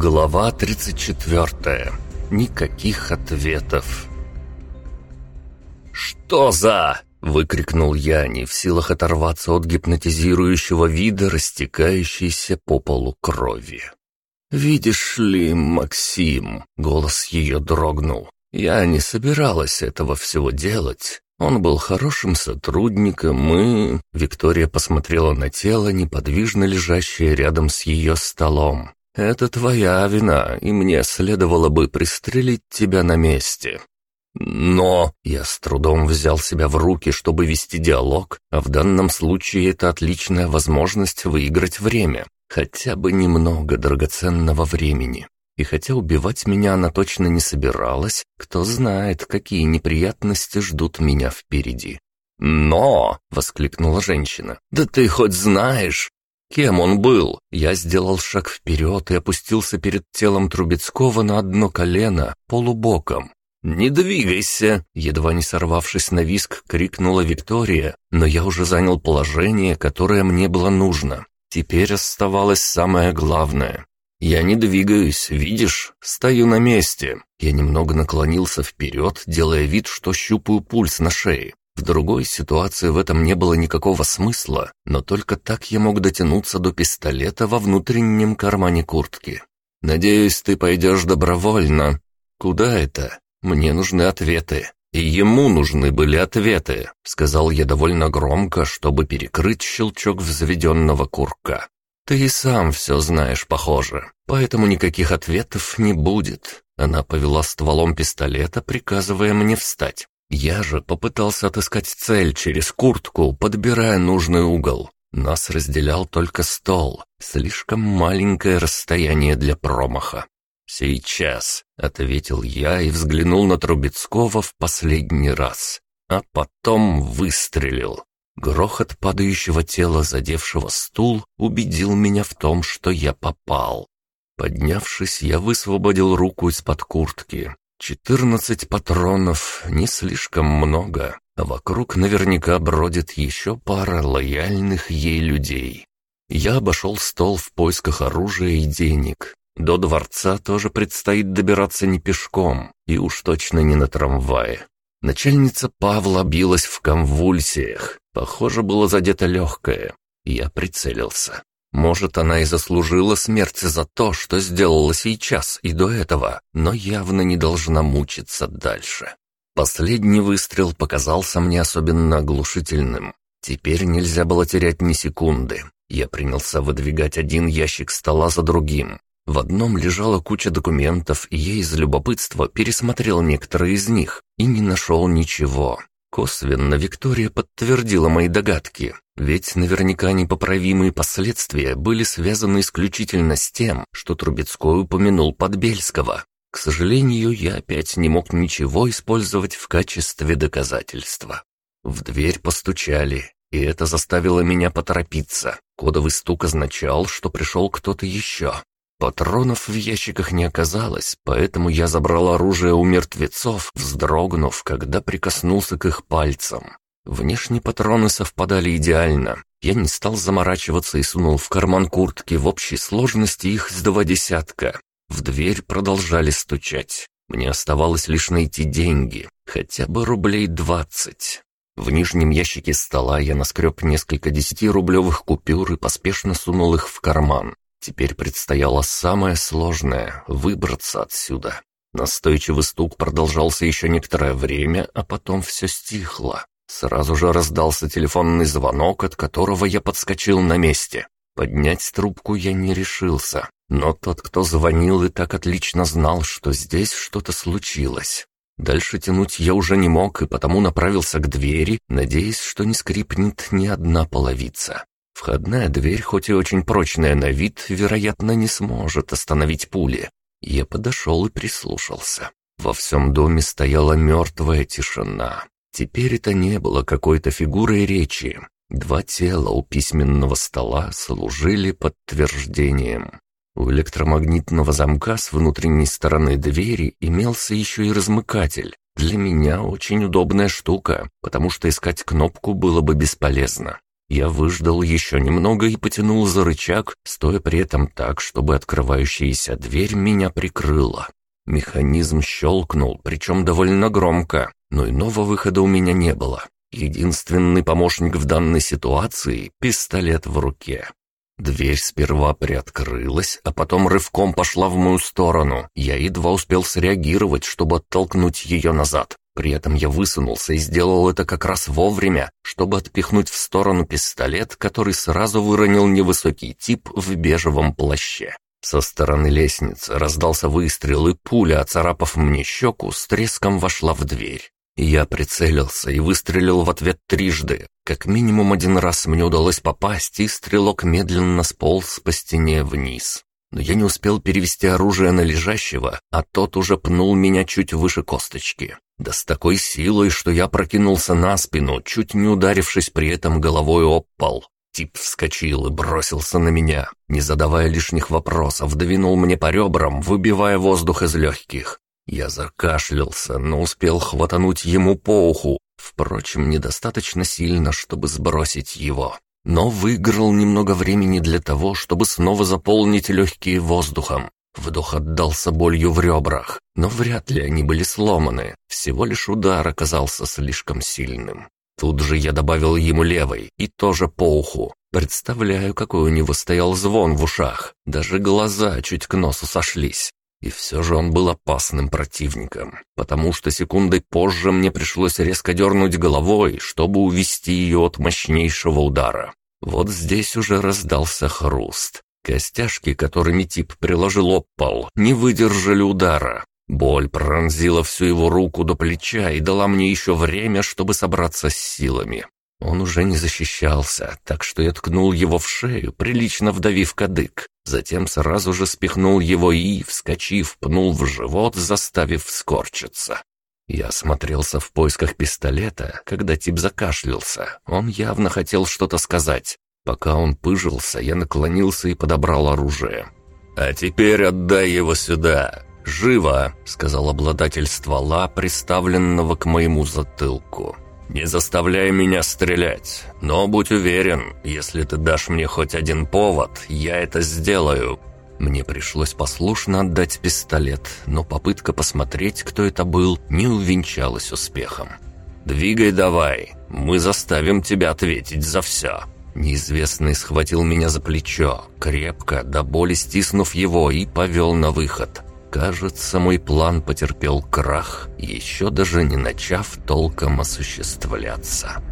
Глава 34. Никаких ответов. «Что за...» — выкрикнул я, не в силах оторваться от гипнотизирующего вида, растекающейся по полу крови. «Видишь ли, Максим...» — голос ее дрогнул. «Я не собиралась этого всего делать. Он был хорошим сотрудником и...» Виктория посмотрела на тело, неподвижно лежащее рядом с ее столом. «Это твоя вина, и мне следовало бы пристрелить тебя на месте». Но я с трудом взял себя в руки, чтобы вести диалог, а в данном случае это отличная возможность выиграть время, хотя бы немного драгоценного времени. И хотя убивать меня она точно не собиралась, кто знает, какие неприятности ждут меня впереди. «Но!» — воскликнула женщина. «Да ты хоть знаешь, Кем он был? Я сделал шаг вперед и опустился перед телом Трубецкого на одно колено, полубоком. «Не двигайся!» Едва не сорвавшись на виск, крикнула Виктория, но я уже занял положение, которое мне было нужно. Теперь оставалось самое главное. «Я не двигаюсь, видишь? Стою на месте». Я немного наклонился вперед, делая вид, что щупаю пульс на шее. В другой ситуации в этом не было никакого смысла, но только так я мог дотянуться до пистолета во внутреннем кармане куртки. «Надеюсь, ты пойдешь добровольно». «Куда это? Мне нужны ответы». «И ему нужны были ответы», — сказал я довольно громко, чтобы перекрыть щелчок взведенного курка. «Ты и сам все знаешь, похоже, поэтому никаких ответов не будет». Она повела стволом пистолета, приказывая мне встать. Я же попытался отыскать цель через куртку, подбирая нужный угол. Нас разделял только стол, слишком маленькое расстояние для промаха. «Сейчас», — ответил я и взглянул на Трубецкого в последний раз, а потом выстрелил. Грохот падающего тела, задевшего стул, убедил меня в том, что я попал. Поднявшись, я высвободил руку из-под куртки. Четырнадцать патронов — не слишком много, а вокруг наверняка бродит еще пара лояльных ей людей. Я обошел стол в поисках оружия и денег. До дворца тоже предстоит добираться не пешком, и уж точно не на трамвае. Начальница Павла билась в конвульсиях. Похоже, было задето легкое. Я прицелился. Может, она и заслужила смерть за то, что сделала сейчас и до этого, но явно не должна мучиться дальше. Последний выстрел показался мне особенно оглушительным. Теперь нельзя было терять ни секунды. Я принялся выдвигать один ящик стола за другим. В одном лежала куча документов, и я из любопытства пересмотрел некоторые из них и не нашел ничего. Косвенно Виктория подтвердила мои догадки, ведь наверняка непоправимые последствия были связаны исключительно с тем, что Трубецкой упомянул Подбельского. К сожалению, я опять не мог ничего использовать в качестве доказательства. В дверь постучали, и это заставило меня поторопиться. Кодовый стук означал, что пришел кто-то еще. Патронов в ящиках не оказалось, поэтому я забрал оружие у мертвецов, вздрогнув, когда прикоснулся к их пальцам. Внешне патроны совпадали идеально. Я не стал заморачиваться и сунул в карман куртки в общей сложности их с два десятка. В дверь продолжали стучать. Мне оставалось лишь найти деньги, хотя бы рублей двадцать. В нижнем ящике стола я наскреб несколько десятирублевых купюр и поспешно сунул их в карман. Теперь предстояло самое сложное — выбраться отсюда. Настойчивый стук продолжался еще некоторое время, а потом все стихло. Сразу же раздался телефонный звонок, от которого я подскочил на месте. Поднять трубку я не решился, но тот, кто звонил, и так отлично знал, что здесь что-то случилось. Дальше тянуть я уже не мог и потому направился к двери, надеясь, что не скрипнет ни одна половица. Входная дверь, хоть и очень прочная на вид, вероятно, не сможет остановить пули. Я подошел и прислушался. Во всем доме стояла мертвая тишина. Теперь это не было какой-то фигурой речи. Два тела у письменного стола служили подтверждением. У электромагнитного замка с внутренней стороны двери имелся еще и размыкатель. Для меня очень удобная штука, потому что искать кнопку было бы бесполезно. Я выждал еще немного и потянул за рычаг, стоя при этом так, чтобы открывающаяся дверь меня прикрыла. Механизм щелкнул, причем довольно громко, но иного выхода у меня не было. Единственный помощник в данной ситуации — пистолет в руке. Дверь сперва приоткрылась, а потом рывком пошла в мою сторону. Я едва успел среагировать, чтобы оттолкнуть ее назад. При этом я высунулся и сделал это как раз вовремя, чтобы отпихнуть в сторону пистолет, который сразу выронил невысокий тип в бежевом плаще. Со стороны лестницы раздался выстрел, и пуля, оцарапав мне щеку, с треском вошла в дверь. Я прицелился и выстрелил в ответ трижды. Как минимум один раз мне удалось попасть, и стрелок медленно сполз по стене вниз. Но я не успел перевести оружие на лежащего, а тот уже пнул меня чуть выше косточки. Да с такой силой, что я прокинулся на спину, чуть не ударившись при этом головой об пол. Тип вскочил и бросился на меня, не задавая лишних вопросов, двинул мне по ребрам, выбивая воздух из легких. Я закашлялся, но успел хватануть ему по уху, впрочем, недостаточно сильно, чтобы сбросить его. Но выиграл немного времени для того, чтобы снова заполнить легкие воздухом. Вдох отдался болью в ребрах, но вряд ли они были сломаны, всего лишь удар оказался слишком сильным. Тут же я добавил ему левой и тоже по уху. Представляю, какой у него стоял звон в ушах, даже глаза чуть к носу сошлись. И все же он был опасным противником, потому что секундой позже мне пришлось резко дернуть головой, чтобы увести ее от мощнейшего удара. Вот здесь уже раздался хруст. Костяшки, которыми тип приложил об не выдержали удара. Боль пронзила всю его руку до плеча и дала мне еще время, чтобы собраться с силами. Он уже не защищался, так что я ткнул его в шею, прилично вдавив кадык. Затем сразу же спихнул его и, вскочив, пнул в живот, заставив скорчиться. Я осмотрелся в поисках пистолета, когда тип закашлялся. Он явно хотел что-то сказать. Пока он пыжился, я наклонился и подобрал оружие. «А теперь отдай его сюда!» «Живо!» — сказал обладатель ствола, приставленного к моему затылку. «Не заставляй меня стрелять, но будь уверен, если ты дашь мне хоть один повод, я это сделаю». Мне пришлось послушно отдать пистолет, но попытка посмотреть, кто это был, не увенчалась успехом. «Двигай давай, мы заставим тебя ответить за все». Неизвестный схватил меня за плечо, крепко, до боли стиснув его, и повел на выход. Кажется, мой план потерпел крах, еще даже не начав толком осуществляться.